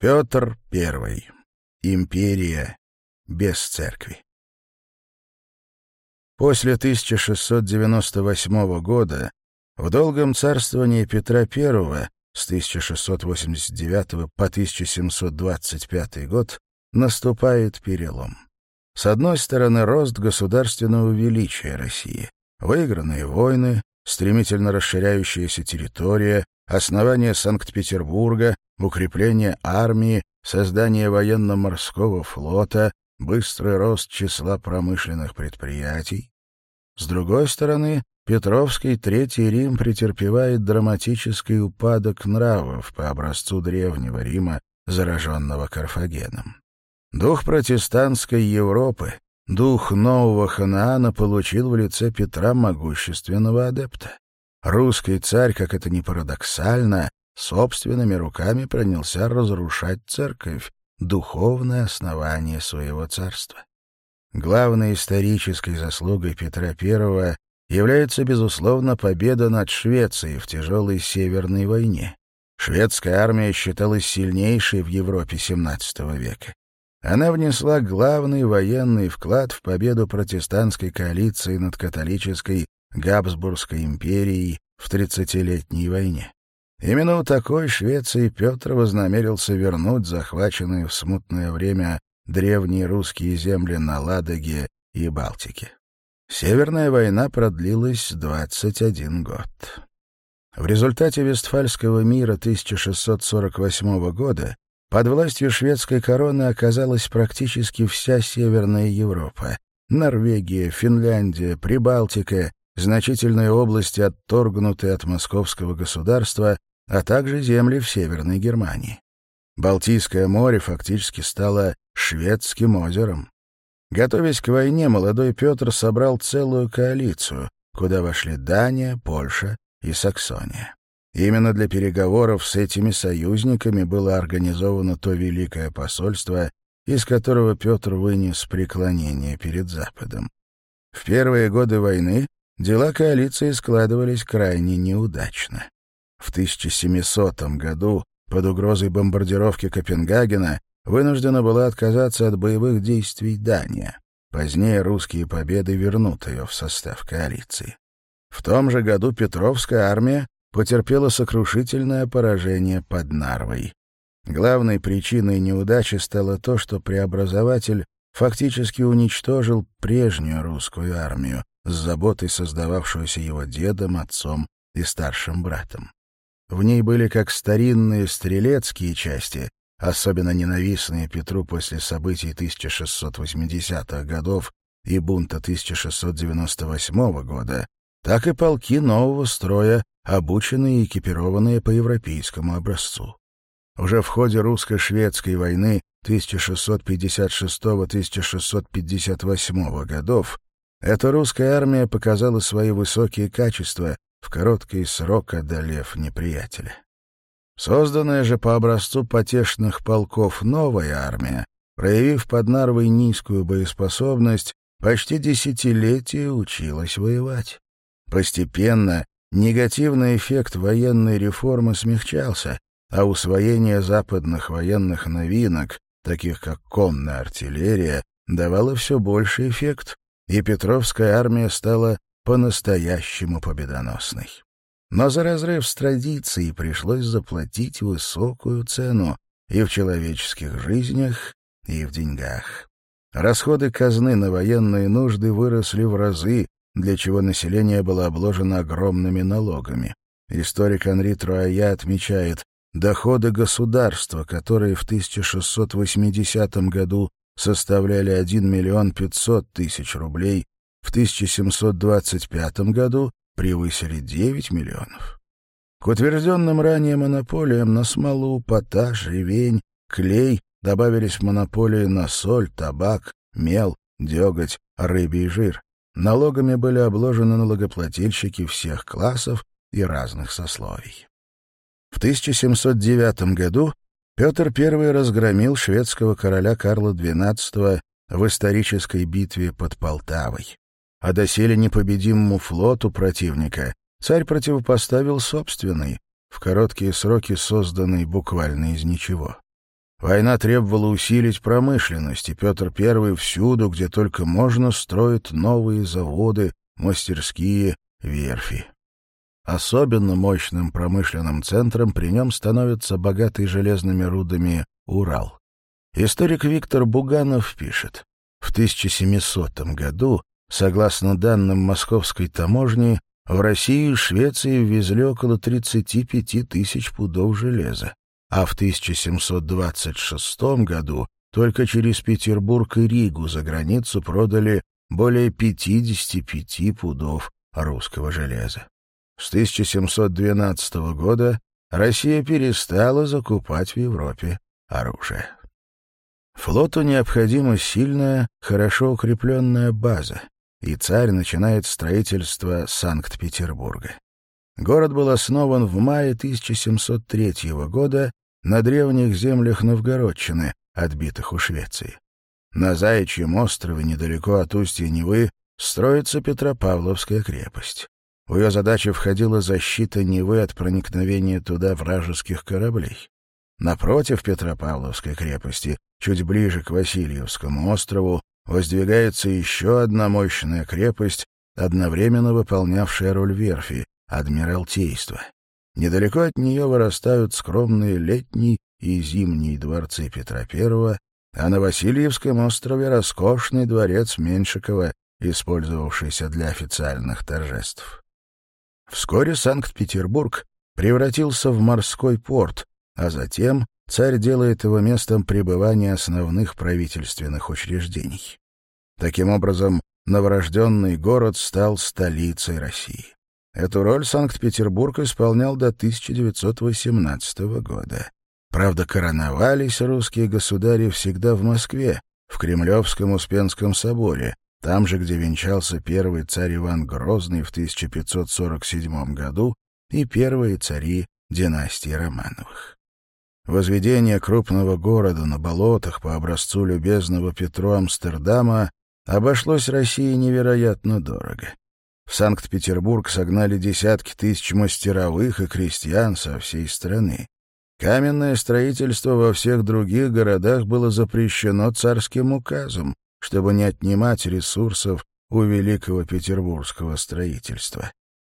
Петр I. Империя без церкви. После 1698 года в долгом царствовании Петра I с 1689 по 1725 год наступает перелом. С одной стороны, рост государственного величия России, выигранные войны, стремительно расширяющаяся территория, основание Санкт-Петербурга, укрепление армии, создание военно-морского флота, быстрый рост числа промышленных предприятий. С другой стороны, Петровский Третий Рим претерпевает драматический упадок нравов по образцу Древнего Рима, зараженного Карфагеном. Дух протестантской Европы, дух нового Ханаана получил в лице Петра могущественного адепта. Русский царь, как это ни парадоксально, собственными руками принялся разрушать церковь, духовное основание своего царства. Главной исторической заслугой Петра I является, безусловно, победа над Швецией в тяжелой Северной войне. Шведская армия считалась сильнейшей в Европе XVII века. Она внесла главный военный вклад в победу протестантской коалиции над католической Габсбургской империей в Тридцатилетней войне. Именно у такой Швеции Петр вознамерился вернуть захваченные в смутное время древние русские земли на Ладоге и Балтике. Северная война продлилась 21 год. В результате Вестфальского мира 1648 года под властью шведской короны оказалась практически вся Северная Европа. Норвегия, Финляндия, Прибалтика, значительные области, отторгнутые от московского государства, а также земли в Северной Германии. Балтийское море фактически стало шведским озером. Готовясь к войне, молодой Петр собрал целую коалицию, куда вошли Дания, Польша и Саксония. Именно для переговоров с этими союзниками было организовано то великое посольство, из которого Петр вынес преклонение перед Западом. В первые годы войны дела коалиции складывались крайне неудачно. В 1700 году под угрозой бомбардировки Копенгагена вынуждена была отказаться от боевых действий Дания. Позднее русские победы вернут ее в состав коалиции. В том же году Петровская армия потерпела сокрушительное поражение под Нарвой. Главной причиной неудачи стало то, что преобразователь фактически уничтожил прежнюю русскую армию с заботой, создававшуюся его дедом, отцом и старшим братом. В ней были как старинные стрелецкие части, особенно ненавистные Петру после событий 1680-х годов и бунта 1698 года, так и полки нового строя, обученные и экипированные по европейскому образцу. Уже в ходе русско-шведской войны 1656-1658 годов эта русская армия показала свои высокие качества в короткий срок одолев неприятеля. Созданная же по образцу потешных полков новая армия, проявив под Нарвой низкую боеспособность, почти десятилетие училась воевать. Постепенно негативный эффект военной реформы смягчался, а усвоение западных военных новинок, таких как конная артиллерия, давало все больший эффект, и Петровская армия стала по-настоящему победоносной. Но за разрыв с традицией пришлось заплатить высокую цену и в человеческих жизнях, и в деньгах. Расходы казны на военные нужды выросли в разы, для чего население было обложено огромными налогами. Историк Анри Труая отмечает, доходы государства, которые в 1680 году составляли 1 миллион 500 тысяч рублей, в 1725 году превысили 9 миллионов. К утвержденным ранее монополиям на смолу, поташ, ревень, клей добавились монополии на соль, табак, мел, деготь, рыбий жир. Налогами были обложены налогоплательщики всех классов и разных сословий. В 1709 году Петр I разгромил шведского короля Карла XII в исторической битве под Полтавой а доселе непобедимому флоту противника царь противопоставил собственный, в короткие сроки созданный буквально из ничего. Война требовала усилить промышленность, и Петр I всюду, где только можно, строит новые заводы, мастерские, верфи. Особенно мощным промышленным центром при нем становится богатый железными рудами Урал. Историк Виктор Буганов пишет, в 1700 году Согласно данным московской таможни, в Россию и Швеции ввезли около 35 тысяч пудов железа, а в 1726 году только через Петербург и Ригу за границу продали более 55 пудов русского железа. С 1712 года Россия перестала закупать в Европе оружие. Флоту необходима сильная, хорошо укрепленная база, и царь начинает строительство Санкт-Петербурга. Город был основан в мае 1703 года на древних землях Новгородчины, отбитых у Швеции. На Заячьем острове, недалеко от устья Невы, строится Петропавловская крепость. В ее задачи входила защита Невы от проникновения туда вражеских кораблей. Напротив Петропавловской крепости, чуть ближе к Васильевскому острову, воздвигается еще одна мощная крепость, одновременно выполнявшая роль верфи — Адмиралтейства. Недалеко от нее вырастают скромные летний и зимние дворцы Петра I, а на Васильевском острове роскошный дворец Меншикова, использовавшийся для официальных торжеств. Вскоре Санкт-Петербург превратился в морской порт, а затем царь делает его местом пребывания основных правительственных учреждений. Таким образом, новорожденный город стал столицей России. Эту роль Санкт-Петербург исполнял до 1918 года. Правда, короновались русские государи всегда в Москве, в Кремлевском Успенском соборе, там же, где венчался первый царь Иван Грозный в 1547 году и первые цари династии Романовых. Возведение крупного города на болотах по образцу любезного Петру Амстердама обошлось России невероятно дорого. В Санкт-Петербург согнали десятки тысяч мастеровых и крестьян со всей страны. Каменное строительство во всех других городах было запрещено царским указом, чтобы не отнимать ресурсов у великого петербургского строительства.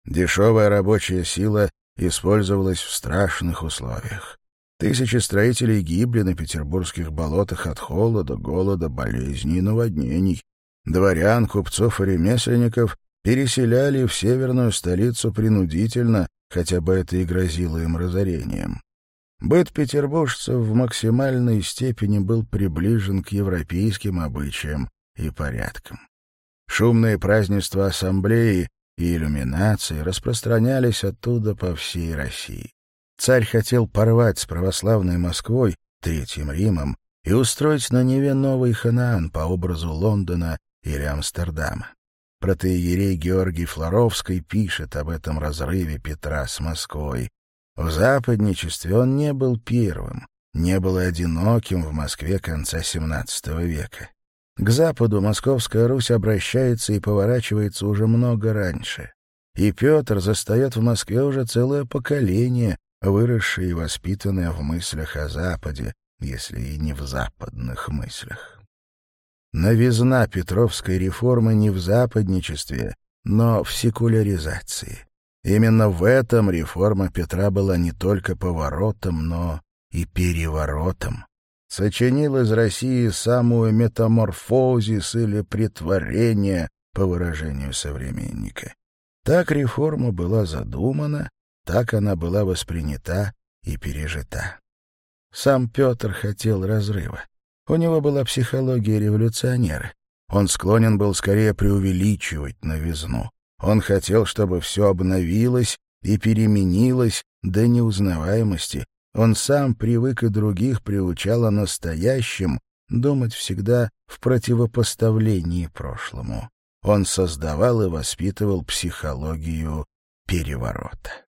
Дешевая рабочая сила использовалась в страшных условиях. Тысячи строителей гибли на петербургских болотах от холода, голода, болезней и наводнений. Дворян, купцов и ремесленников переселяли в северную столицу принудительно, хотя бы это и грозило им разорением. Быт петербуржцев в максимальной степени был приближен к европейским обычаям и порядкам. Шумные празднества ассамблеи и иллюминации распространялись оттуда по всей России. Царь хотел порвать с православной Москвой, Третьим Римом, и устроить на Неве новый Ханаан по образу Лондона или Амстердама. Протеерей Георгий Флоровский пишет об этом разрыве Петра с Москвой. В западничестве он не был первым, не был одиноким в Москве конца XVII века. К западу Московская Русь обращается и поворачивается уже много раньше. И Петр застает в Москве уже целое поколение, выросшие и воспитанные в мыслях о Западе, если и не в западных мыслях. Новизна Петровской реформы не в западничестве, но в секуляризации. Именно в этом реформа Петра была не только поворотом, но и переворотом. Сочинил из России самую метаморфозис или претворение, по выражению современника. Так реформа была задумана, так она была воспринята и пережита. Сам Петр хотел разрыва. У него была психология революционера. Он склонен был скорее преувеличивать новизну. Он хотел, чтобы все обновилось и переменилось до неузнаваемости. Он сам привык и других приучал о настоящем думать всегда в противопоставлении прошлому. Он создавал и воспитывал психологию переворота.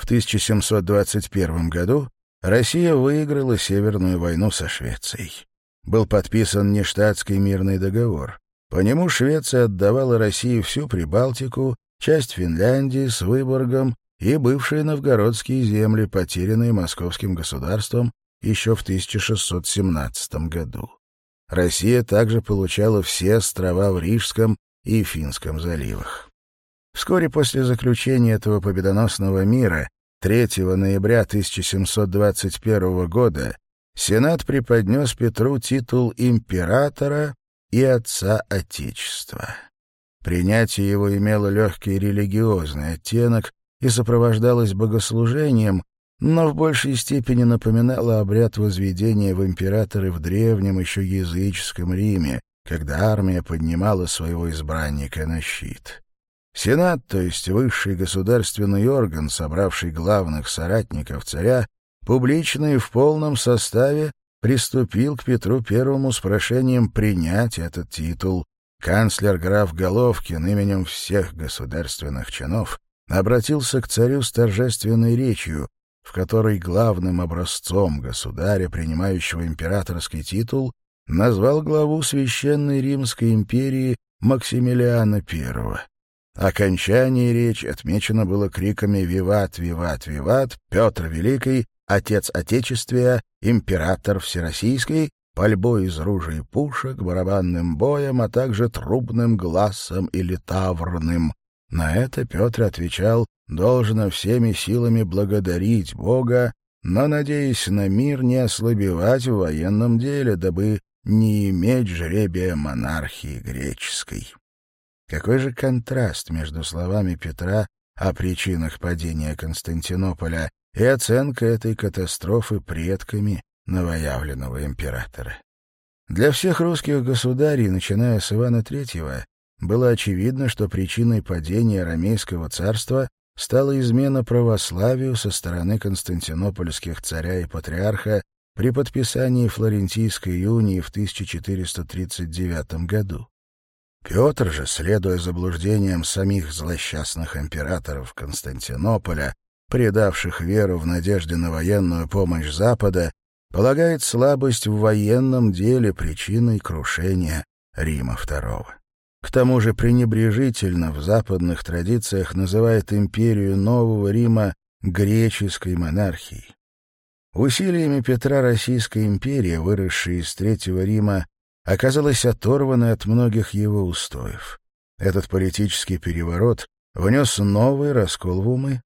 В 1721 году Россия выиграла Северную войну со Швецией. Был подписан нештатский мирный договор. По нему Швеция отдавала России всю Прибалтику, часть Финляндии с Выборгом и бывшие новгородские земли, потерянные московским государством еще в 1617 году. Россия также получала все острова в Рижском и Финском заливах. Вскоре после заключения этого победоносного мира, 3 ноября 1721 года, Сенат преподнес Петру титул императора и отца Отечества. Принятие его имело легкий религиозный оттенок и сопровождалось богослужением, но в большей степени напоминало обряд возведения в императоры в древнем еще языческом Риме, когда армия поднимала своего избранника на щит. Сенат, то есть высший государственный орган, собравший главных соратников царя, публично и в полном составе приступил к Петру I с прошением принять этот титул. Канцлер граф Головкин именем всех государственных чинов обратился к царю с торжественной речью, в которой главным образцом государя, принимающего императорский титул, назвал главу Священной Римской империи Максимилиана I. Окончание речи отмечено было криками «Виват, виват, виват!» Петр Великий, Отец Отечествия, Император Всероссийский, пальбой из ружей пушек, барабанным боем, а также трубным глазом или таврным. На это Петр отвечал «Должно всеми силами благодарить Бога, но, надеясь на мир, не ослабевать в военном деле, дабы не иметь жребия монархии греческой». Какой же контраст между словами Петра о причинах падения Константинополя и оценка этой катастрофы предками новоявленного императора. Для всех русских государей, начиная с Ивана III, было очевидно, что причиной падения Ромейского царства стала измена православию со стороны константинопольских царя и патриарха при подписании Флорентийской унии в 1439 году. Петр же, следуя заблуждениям самих злосчастных императоров Константинополя, предавших веру в надежде на военную помощь Запада, полагает слабость в военном деле причиной крушения Рима II. К тому же пренебрежительно в западных традициях называет империю Нового Рима греческой монархией. Усилиями Петра Российская империя, выросшая из Третьего Рима, оказалась оторвана от многих его устоев. Этот политический переворот внес новый раскол в умы.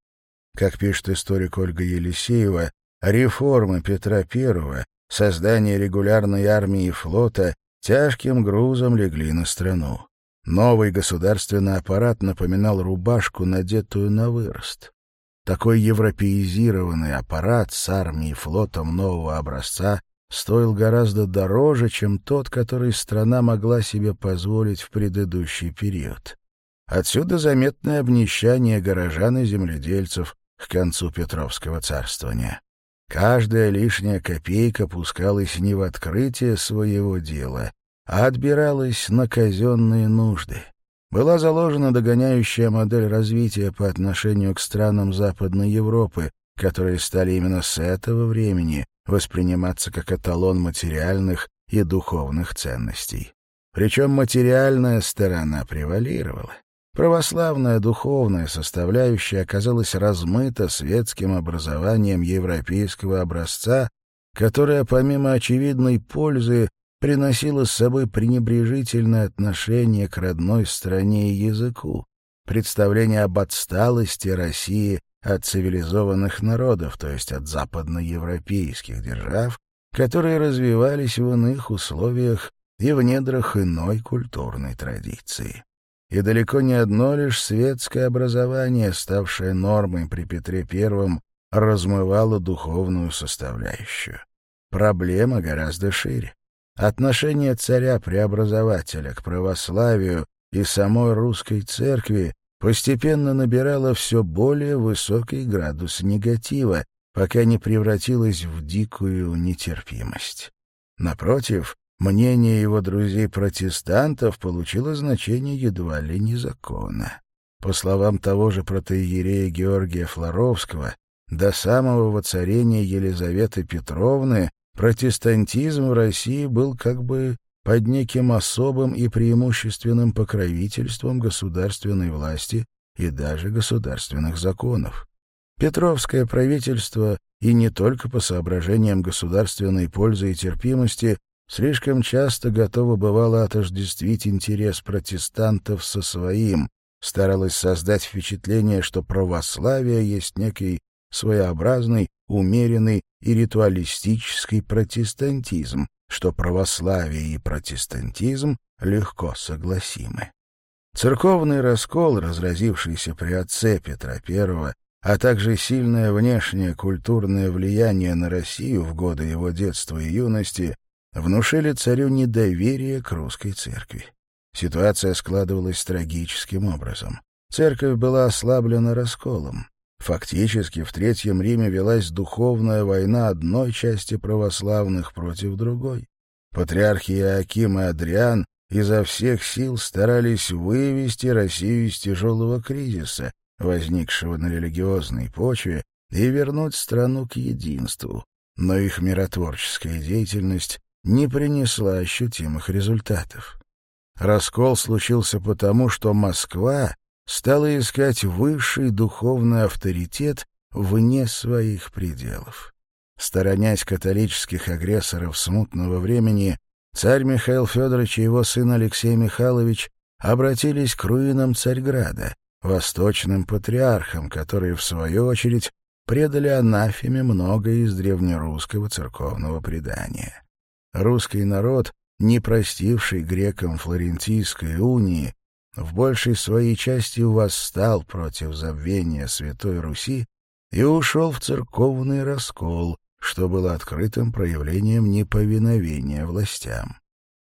Как пишет историк Ольга Елисеева, реформы Петра I, создание регулярной армии и флота тяжким грузом легли на страну. Новый государственный аппарат напоминал рубашку, надетую на вырост. Такой европеизированный аппарат с армией и флотом нового образца стоил гораздо дороже, чем тот, который страна могла себе позволить в предыдущий период. Отсюда заметное обнищание горожан и земледельцев к концу Петровского царствования. Каждая лишняя копейка пускалась не в открытие своего дела, а отбиралась на казенные нужды. Была заложена догоняющая модель развития по отношению к странам Западной Европы, которые стали именно с этого времени восприниматься как эталон материальных и духовных ценностей. Причем материальная сторона превалировала. Православная духовная составляющая оказалась размыта светским образованием европейского образца, которое, помимо очевидной пользы, приносило с собой пренебрежительное отношение к родной стране и языку, представление об отсталости России от цивилизованных народов, то есть от западноевропейских держав, которые развивались в иных условиях и в недрах иной культурной традиции. И далеко не одно лишь светское образование, ставшее нормой при Петре I, размывало духовную составляющую. Проблема гораздо шире. Отношение царя-преобразователя к православию и самой русской церкви постепенно набирала все более высокий градус негатива, пока не превратилась в дикую нетерпимость. Напротив, мнение его друзей-протестантов получило значение едва ли не закона. По словам того же протеерея Георгия Флоровского, до самого воцарения Елизаветы Петровны протестантизм в России был как бы под неким особым и преимущественным покровительством государственной власти и даже государственных законов. Петровское правительство, и не только по соображениям государственной пользы и терпимости, слишком часто готово бывало отождествить интерес протестантов со своим, старалось создать впечатление, что православие есть некий своеобразный, умеренный и ритуалистический протестантизм, что православие и протестантизм легко согласимы. Церковный раскол, разразившийся при отце Петра I, а также сильное внешнее культурное влияние на Россию в годы его детства и юности, внушили царю недоверие к русской церкви. Ситуация складывалась трагическим образом. Церковь была ослаблена расколом. Фактически в Третьем Риме велась духовная война одной части православных против другой. Патриархи Иоаким и Адриан изо всех сил старались вывести Россию из тяжелого кризиса, возникшего на религиозной почве, и вернуть страну к единству. Но их миротворческая деятельность не принесла ощутимых результатов. Раскол случился потому, что Москва стала искать высший духовный авторитет вне своих пределов. Сторонясь католических агрессоров смутного времени, царь Михаил Федорович и его сын Алексей Михайлович обратились к руинам Царьграда, восточным патриархам, которые, в свою очередь, предали анафеме многое из древнерусского церковного предания. Русский народ, не простивший грекам Флорентийской унии, в большей своей части восстал против забвения Святой Руси и ушел в церковный раскол, что было открытым проявлением неповиновения властям.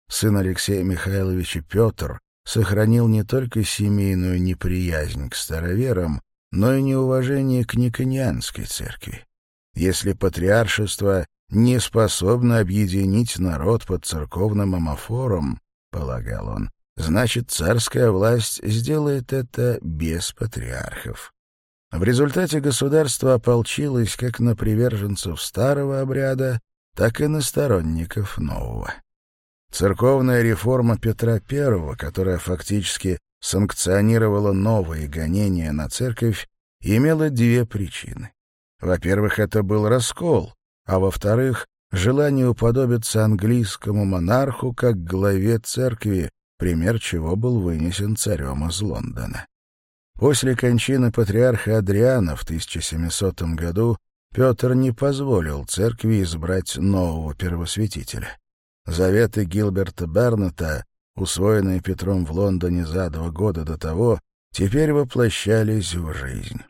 Сын Алексея Михайловича Петр сохранил не только семейную неприязнь к староверам, но и неуважение к Никонианской церкви. Если патриаршество не способно объединить народ под церковным амофором, полагал он, Значит, царская власть сделает это без патриархов. В результате государство ополчилось как на приверженцев старого обряда, так и на сторонников нового. Церковная реформа Петра I, которая фактически санкционировала новые гонения на церковь, имела две причины. Во-первых, это был раскол, а во-вторых, желание уподобиться английскому монарху как главе церкви, пример чего был вынесен царем из Лондона. После кончины патриарха Адриана в 1700 году Петр не позволил церкви избрать нового первосвятителя. Заветы Гилберта Бернета, усвоенные Петром в Лондоне за два года до того, теперь воплощались в жизнь.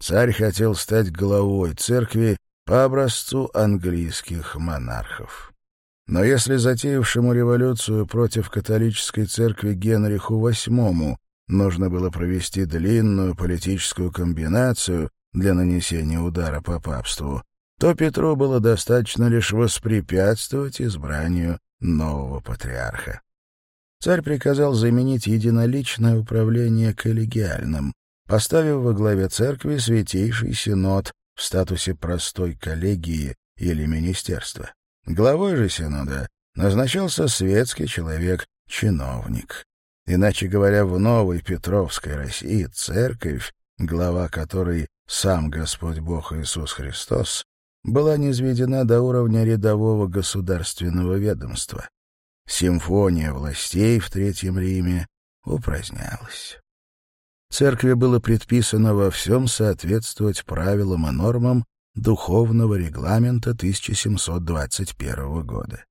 Царь хотел стать главой церкви по образцу английских монархов. Но если затеявшему революцию против католической церкви Генриху VIII нужно было провести длинную политическую комбинацию для нанесения удара по папству, то Петру было достаточно лишь воспрепятствовать избранию нового патриарха. Царь приказал заменить единоличное управление коллегиальным, поставив во главе церкви Святейший Синод в статусе простой коллегии или министерства. Главой же Синода назначался светский человек, чиновник. Иначе говоря, в новой Петровской России церковь, глава которой сам Господь Бог Иисус Христос, была низведена до уровня рядового государственного ведомства. Симфония властей в Третьем Риме упразднялась. Церкви было предписано во всем соответствовать правилам и нормам, духовного регламента 1721 года.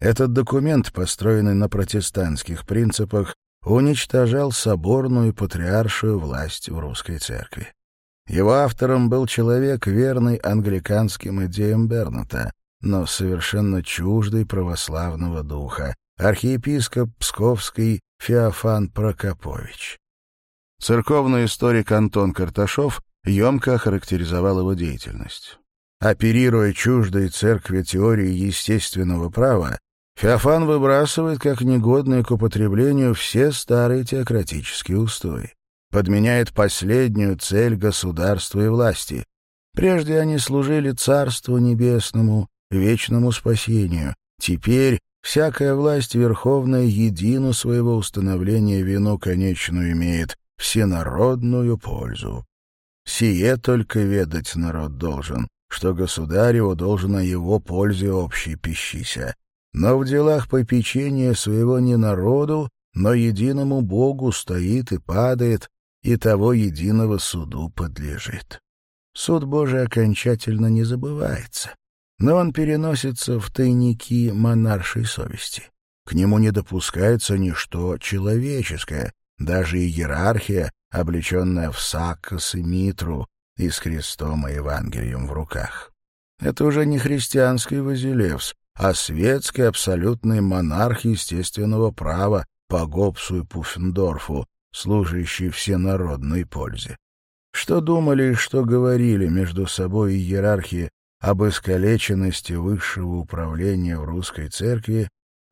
Этот документ, построенный на протестантских принципах, уничтожал соборную патриаршую власть в русской церкви. Его автором был человек, верный англиканским идеям Берната, но совершенно чуждый православного духа, архиепископ Псковский Феофан Прокопович. Церковный историк Антон Карташов емко охарактеризовал его деятельность. Оперируя чуждой церкви теории естественного права, Феофан выбрасывает как негодные к употреблению все старые теократические устои, подменяет последнюю цель государства и власти. Прежде они служили Царству Небесному, вечному спасению. Теперь всякая власть верховная едину своего установления вину конечную имеет, всенародную пользу. Сие только ведать народ должен, что государеву должно его пользе общей пищися. Но в делах попечения своего не народу, но единому Богу стоит и падает, и того единого суду подлежит. Суд Божий окончательно не забывается, но он переносится в тайники монаршей совести. К нему не допускается ничто человеческое, даже иерархия, облеченная в сакос и митру и с крестом и Евангелием в руках. Это уже не христианский Вазилевс, а светский абсолютный монарх естественного права по Гопсу и Пуффендорфу, служащий всенародной пользе. Что думали и что говорили между собой иерархи об искалеченности высшего управления в русской церкви,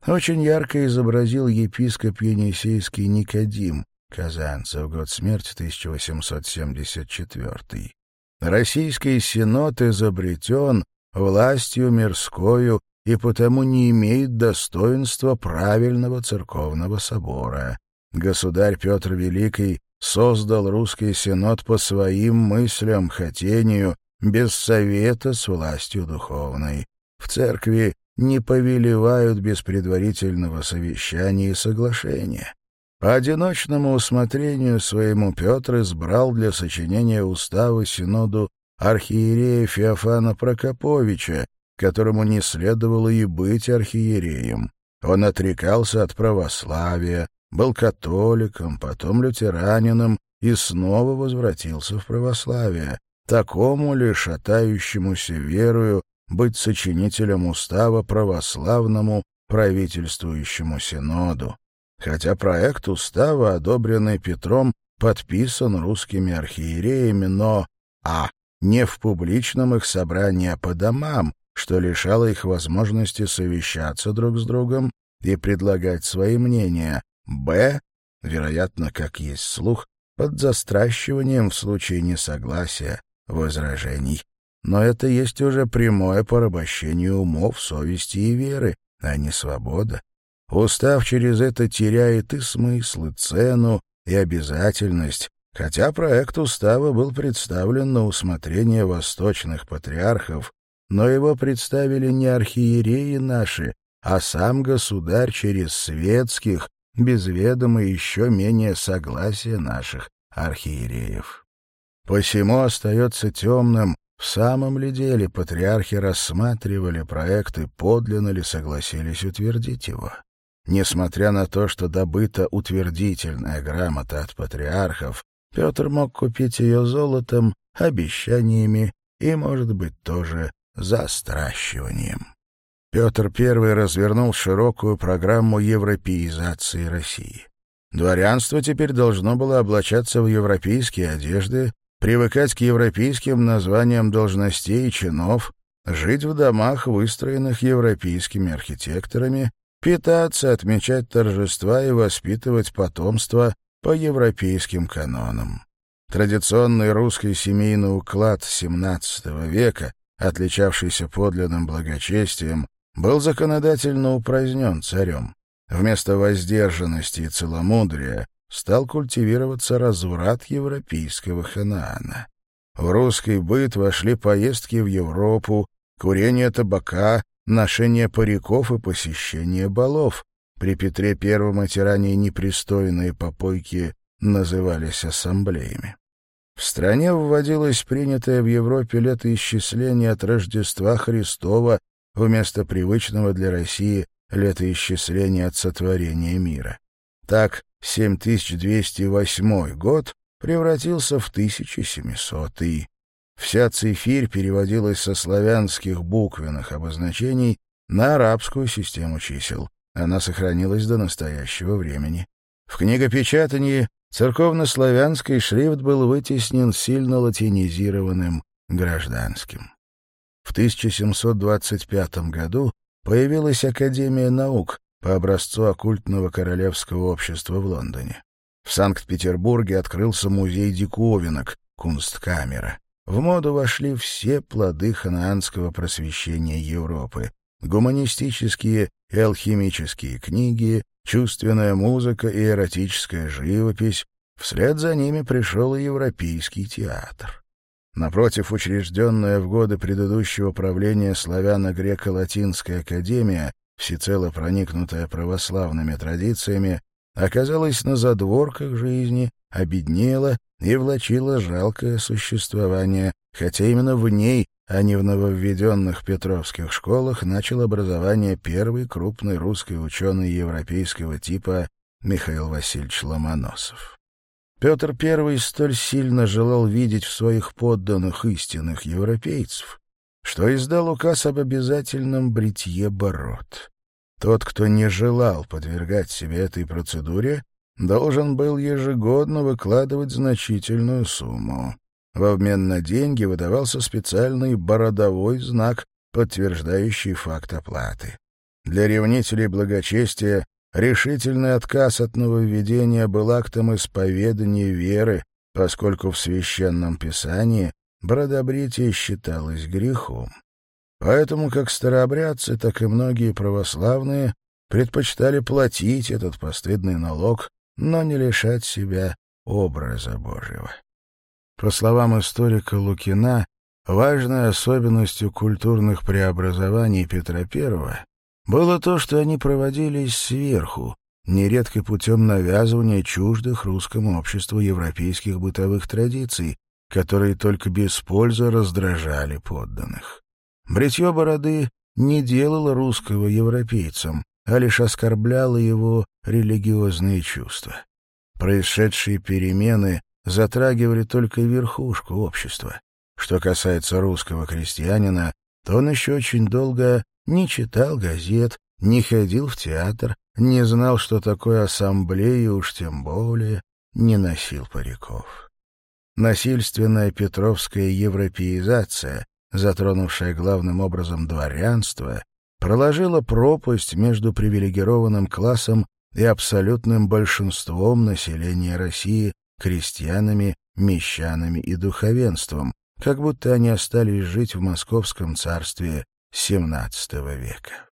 очень ярко изобразил епископ Енисейский Никодим, Казанцев, год смерти 1874. Российский сенат изобретен властью мирскою и потому не имеет достоинства правильного церковного собора. Государь Петр Великий создал русский сенат по своим мыслям, хотению, без совета с властью духовной. В церкви не повелевают без предварительного совещания и соглашения. По одиночному усмотрению своему Петр избрал для сочинения устава синоду архиерея Феофана Прокоповича, которому не следовало и быть архиереем. Он отрекался от православия, был католиком, потом лютеранином и снова возвратился в православие. Такому ли шатающемуся верою быть сочинителем устава православному правительствующему синоду? хотя проект устава, одобренный Петром, подписан русскими архиереями, но а. не в публичном их собрании, а по домам, что лишало их возможности совещаться друг с другом и предлагать свои мнения, б. вероятно, как есть слух, под застращиванием в случае несогласия, возражений. Но это есть уже прямое порабощение умов, совести и веры, а не свобода. Устав через это теряет и смысл, и цену, и обязательность, хотя проект устава был представлен на усмотрение восточных патриархов, но его представили не архиереи наши, а сам государь через светских, без ведома еще менее согласия наших архиереев. Посему остается темным, в самом ли деле патриархи рассматривали проект и подлинно ли согласились утвердить его. Несмотря на то, что добыта утвердительная грамота от патриархов, Петр мог купить ее золотом, обещаниями и, может быть, тоже застращиванием. Петр I развернул широкую программу европеизации России. Дворянство теперь должно было облачаться в европейские одежды, привыкать к европейским названиям должностей и чинов, жить в домах, выстроенных европейскими архитекторами, питаться, отмечать торжества и воспитывать потомство по европейским канонам. Традиционный русский семейный уклад XVII века, отличавшийся подлинным благочестием, был законодательно упразднен царем. Вместо воздержанности и целомудрия стал культивироваться разврат европейского ханаана. В русский быт вошли поездки в Европу, курение табака, ношение париков и посещение балов. При Петре I эти ранее непристойные попойки назывались ассамблеями. В стране вводилось принятое в Европе летоисчисление от Рождества Христова вместо привычного для России летоисчисления от сотворения мира. Так, 7208 год превратился в 1700-й. Вся цифирь переводилась со славянских буквенных обозначений на арабскую систему чисел. Она сохранилась до настоящего времени. В книгопечатании церковнославянский шрифт был вытеснен сильно латинизированным гражданским. В 1725 году появилась Академия наук по образцу оккультного королевского общества в Лондоне. В Санкт-Петербурге открылся музей диковинок, кунсткамера. В моду вошли все плоды ханаанского просвещения Европы. Гуманистические и алхимические книги, чувственная музыка и эротическая живопись. Вслед за ними пришел и европейский театр. Напротив, учрежденная в годы предыдущего правления славяно-греко-латинская академия, всецело проникнутая православными традициями, оказалась на задворках жизни, обеднела и влачила жалкое существование, хотя именно в ней, а не в нововведенных петровских школах, начал образование первый крупный русский ученый европейского типа Михаил Васильевич Ломоносов. Петр I столь сильно желал видеть в своих подданных истинных европейцев, что издал указ об обязательном бритье бород. Тот, кто не желал подвергать себя этой процедуре, должен был ежегодно выкладывать значительную сумму. В обмен на деньги выдавался специальный бородовой знак, подтверждающий факт оплаты. Для ревнителей благочестия решительный отказ от нововведения был актом исповедания веры, поскольку в Священном Писании бродобритие считалось грехом. Поэтому как старообрядцы, так и многие православные предпочитали платить этот постыдный налог но не лишать себя образа Божьего. По словам историка Лукина, важной особенностью культурных преобразований Петра I было то, что они проводились сверху, нередко путем навязывания чуждых русскому обществу европейских бытовых традиций, которые только без пользы раздражали подданных. Бритье бороды не делало русского европейцем, а лишь оскорбляло его религиозные чувства. Происшедшие перемены затрагивали только верхушку общества. Что касается русского крестьянина, то он еще очень долго не читал газет, не ходил в театр, не знал, что такое ассамблея, уж тем более не носил париков. Насильственная петровская европеизация, затронувшая главным образом дворянство, проложила пропасть между привилегированным классом и абсолютным большинством населения России, крестьянами, мещанами и духовенством, как будто они остались жить в московском царстве XVII века.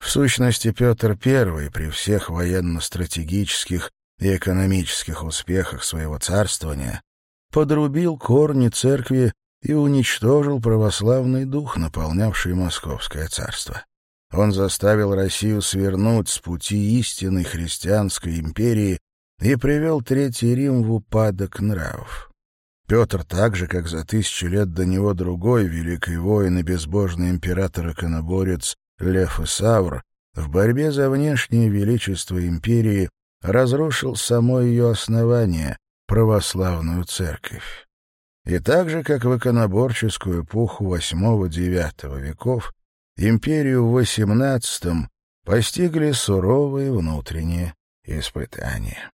В сущности, Петр I при всех военно-стратегических и экономических успехах своего царствования подрубил корни церкви и уничтожил православный дух, наполнявший Московское царство. Он заставил Россию свернуть с пути истинной христианской империи и привел Третий Рим в упадок нравов. Петр, так же, как за тысячу лет до него другой великий воин и безбожный император и коноборец Лев Исавр, в борьбе за внешнее величество империи разрушил само ее основание — православную церковь. И так же, как в иконоборческую эпоху VIII-IX веков, империю в XVIII постигли суровые внутренние испытания.